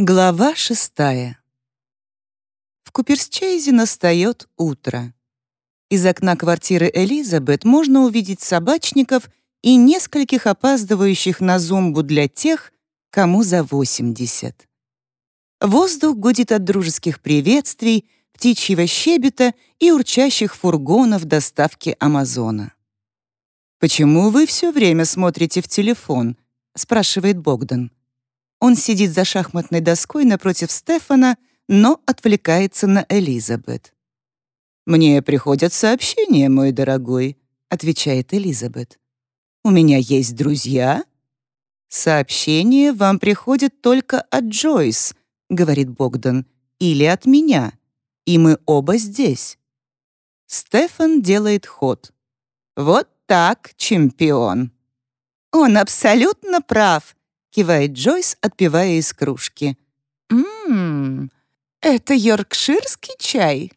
Глава шестая. В Куперсчейзе настает утро. Из окна квартиры Элизабет можно увидеть собачников и нескольких опаздывающих на зумбу для тех, кому за 80. Воздух гудит от дружеских приветствий, птичьего щебета и урчащих фургонов доставки Амазона. «Почему вы все время смотрите в телефон?» — спрашивает Богдан. Он сидит за шахматной доской напротив Стефана, но отвлекается на Элизабет. «Мне приходят сообщения, мой дорогой», — отвечает Элизабет. «У меня есть друзья». «Сообщения вам приходят только от Джойс», — говорит Богдан, «или от меня, и мы оба здесь». Стефан делает ход. «Вот так, чемпион». «Он абсолютно прав», — кивает Джойс, отпивая из кружки. «Ммм, это йоркширский чай?»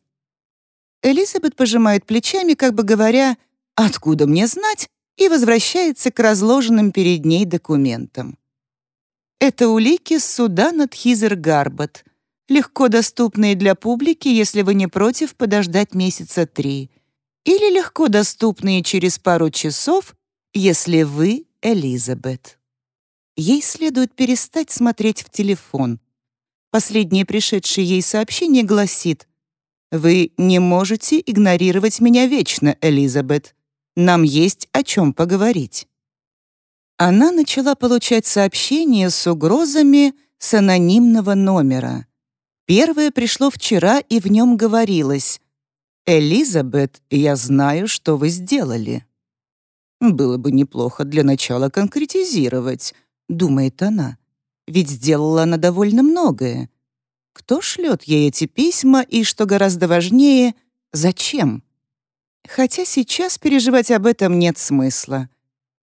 Элизабет пожимает плечами, как бы говоря, «Откуда мне знать?» и возвращается к разложенным перед ней документам. Это улики суда над Хизер-Гарбот, легко доступные для публики, если вы не против подождать месяца три, или легко доступные через пару часов, если вы Элизабет. Ей следует перестать смотреть в телефон. Последнее пришедшее ей сообщение гласит «Вы не можете игнорировать меня вечно, Элизабет. Нам есть о чем поговорить». Она начала получать сообщения с угрозами с анонимного номера. Первое пришло вчера, и в нем говорилось «Элизабет, я знаю, что вы сделали». Было бы неплохо для начала конкретизировать, думает она. Ведь сделала она довольно многое. Кто шлет ей эти письма и, что гораздо важнее, зачем? Хотя сейчас переживать об этом нет смысла.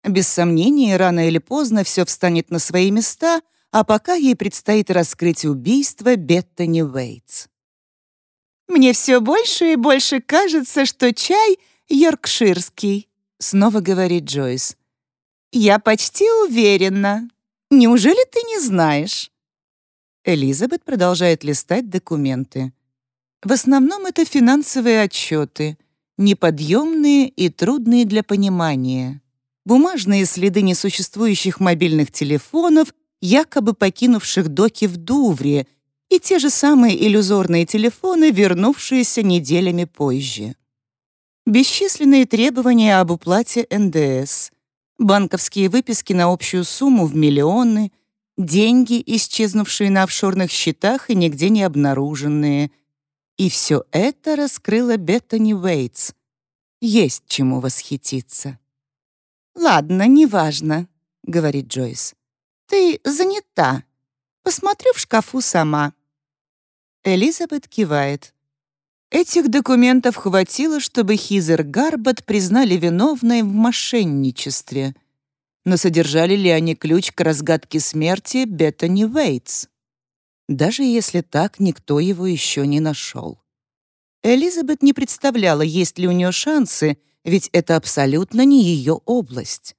Без сомнения, рано или поздно все встанет на свои места, а пока ей предстоит раскрыть убийство Беттани Уэйтс. «Мне все больше и больше кажется, что чай йоркширский», снова говорит Джойс. «Я почти уверена. Неужели ты не знаешь?» Элизабет продолжает листать документы. В основном это финансовые отчеты, неподъемные и трудные для понимания. Бумажные следы несуществующих мобильных телефонов, якобы покинувших доки в Дувре, и те же самые иллюзорные телефоны, вернувшиеся неделями позже. Бесчисленные требования об уплате НДС — банковские выписки на общую сумму в миллионы, деньги, исчезнувшие на офшорных счетах и нигде не обнаруженные. И все это раскрыла Беттани Уэйтс. Есть чему восхититься. «Ладно, неважно», — говорит Джойс. «Ты занята. Посмотрю в шкафу сама». Элизабет кивает. Этих документов хватило, чтобы Хизер Гарбот признали виновной в мошенничестве. Но содержали ли они ключ к разгадке смерти Беттани Уэйтс? Даже если так, никто его еще не нашел. Элизабет не представляла, есть ли у нее шансы, ведь это абсолютно не ее область.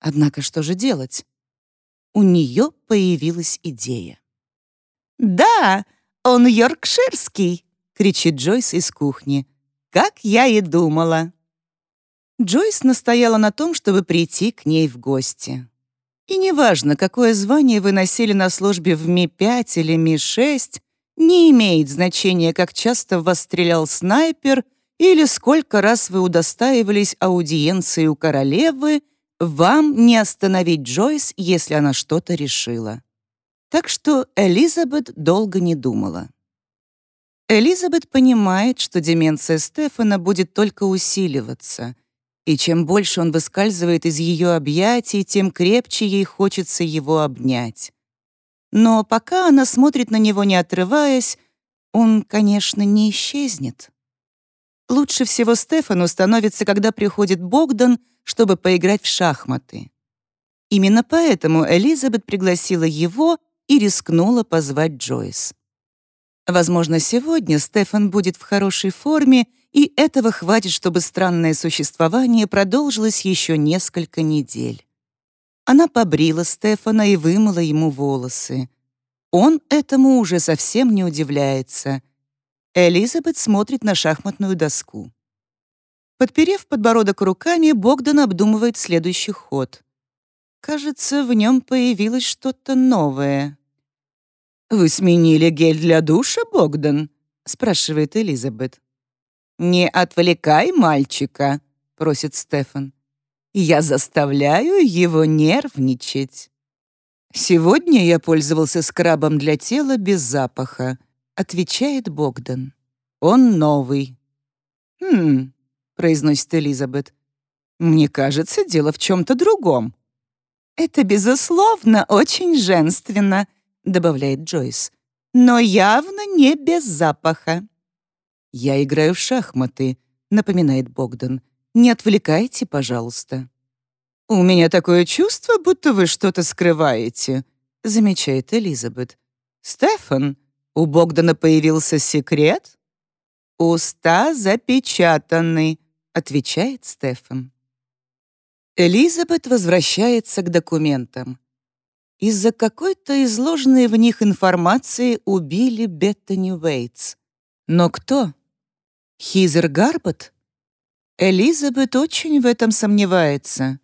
Однако что же делать? У нее появилась идея. «Да, он йоркширский», кричит Джойс из кухни. «Как я и думала!» Джойс настояла на том, чтобы прийти к ней в гости. И неважно, какое звание вы носили на службе в Ми-5 или Ми-6, не имеет значения, как часто в вас стрелял снайпер или сколько раз вы удостаивались аудиенции у королевы, вам не остановить Джойс, если она что-то решила. Так что Элизабет долго не думала. Элизабет понимает, что деменция Стефана будет только усиливаться, и чем больше он выскальзывает из ее объятий, тем крепче ей хочется его обнять. Но пока она смотрит на него, не отрываясь, он, конечно, не исчезнет. Лучше всего Стефану становится, когда приходит Богдан, чтобы поиграть в шахматы. Именно поэтому Элизабет пригласила его и рискнула позвать Джойс. Возможно, сегодня Стефан будет в хорошей форме, и этого хватит, чтобы странное существование продолжилось еще несколько недель. Она побрила Стефана и вымыла ему волосы. Он этому уже совсем не удивляется. Элизабет смотрит на шахматную доску. Подперев подбородок руками, Богдан обдумывает следующий ход. Кажется, в нем появилось что-то новое. «Вы сменили гель для душа, Богдан?» — спрашивает Элизабет. «Не отвлекай мальчика», — просит Стефан. «Я заставляю его нервничать». «Сегодня я пользовался скрабом для тела без запаха», — отвечает Богдан. «Он новый». «Хм», — произносит Элизабет. «Мне кажется, дело в чем-то другом». «Это, безусловно, очень женственно», — добавляет Джойс. «Но явно не без запаха». «Я играю в шахматы», — напоминает Богдан. «Не отвлекайте, пожалуйста». «У меня такое чувство, будто вы что-то скрываете», — замечает Элизабет. «Стефан, у Богдана появился секрет?» «Уста запечатаны», — отвечает Стефан. Элизабет возвращается к документам. Из-за какой-то изложенной в них информации убили Беттани Уэйтс. Но кто? Хизер Гарбот? Элизабет очень в этом сомневается.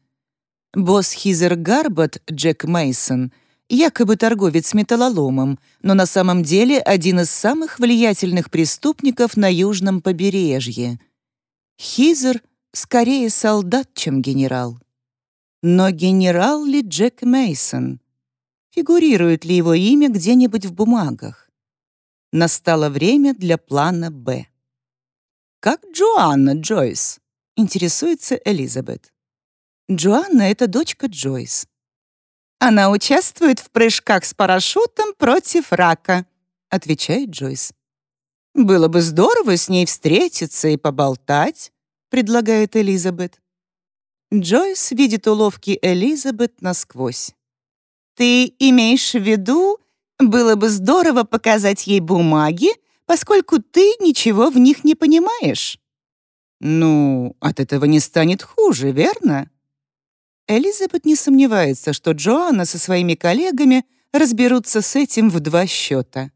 Босс Хизер Гарбот, Джек Мейсон, якобы торговец металлоломом, но на самом деле один из самых влиятельных преступников на южном побережье. Хизер скорее солдат, чем генерал. Но генерал ли Джек Мейсон? Фигурирует ли его имя где-нибудь в бумагах? Настало время для плана «Б». «Как Джоанна Джойс?» — интересуется Элизабет. Джоанна — это дочка Джойс. «Она участвует в прыжках с парашютом против рака», — отвечает Джойс. «Было бы здорово с ней встретиться и поболтать», — предлагает Элизабет. Джойс видит уловки Элизабет насквозь. «Ты имеешь в виду, было бы здорово показать ей бумаги, поскольку ты ничего в них не понимаешь?» «Ну, от этого не станет хуже, верно?» Элизабет не сомневается, что Джоанна со своими коллегами разберутся с этим в два счета.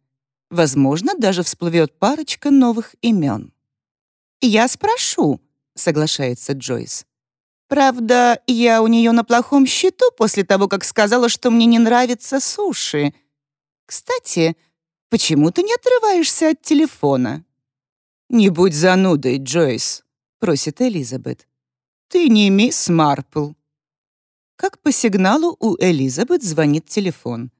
Возможно, даже всплывет парочка новых имен. «Я спрошу», — соглашается Джойс. Правда, я у нее на плохом счету после того, как сказала, что мне не нравятся суши. Кстати, почему ты не отрываешься от телефона? «Не будь занудой, Джойс», — просит Элизабет. «Ты не мисс Марпл». Как по сигналу у Элизабет звонит телефон.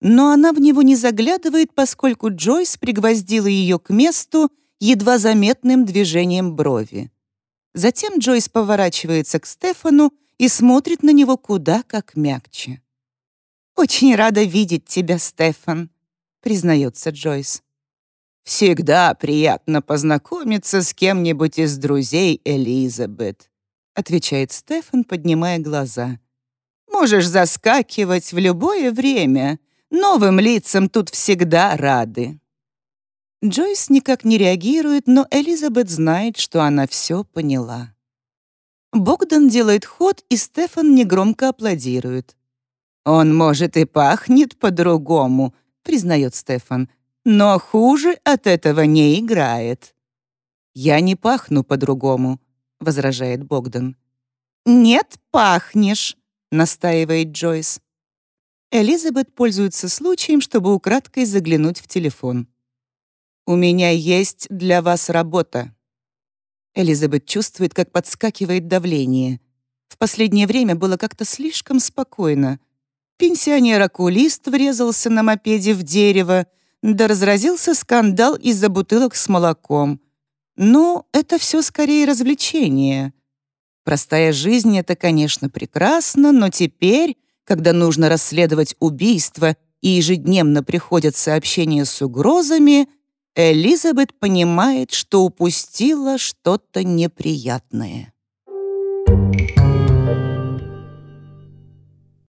Но она в него не заглядывает, поскольку Джойс пригвоздила ее к месту едва заметным движением брови. Затем Джойс поворачивается к Стефану и смотрит на него куда как мягче. «Очень рада видеть тебя, Стефан», — признается Джойс. «Всегда приятно познакомиться с кем-нибудь из друзей Элизабет», — отвечает Стефан, поднимая глаза. «Можешь заскакивать в любое время. Новым лицам тут всегда рады». Джойс никак не реагирует, но Элизабет знает, что она все поняла. Богдан делает ход, и Стефан негромко аплодирует. «Он, может, и пахнет по-другому», — признает Стефан, «но хуже от этого не играет». «Я не пахну по-другому», — возражает Богдан. «Нет, пахнешь», — настаивает Джойс. Элизабет пользуется случаем, чтобы украдкой заглянуть в телефон. «У меня есть для вас работа». Элизабет чувствует, как подскакивает давление. В последнее время было как-то слишком спокойно. Пенсионер-окулист врезался на мопеде в дерево, да разразился скандал из-за бутылок с молоком. Но это все скорее развлечение. Простая жизнь — это, конечно, прекрасно, но теперь, когда нужно расследовать убийство и ежедневно приходят сообщения с угрозами, Элизабет понимает, что упустила что-то неприятное. Thank you.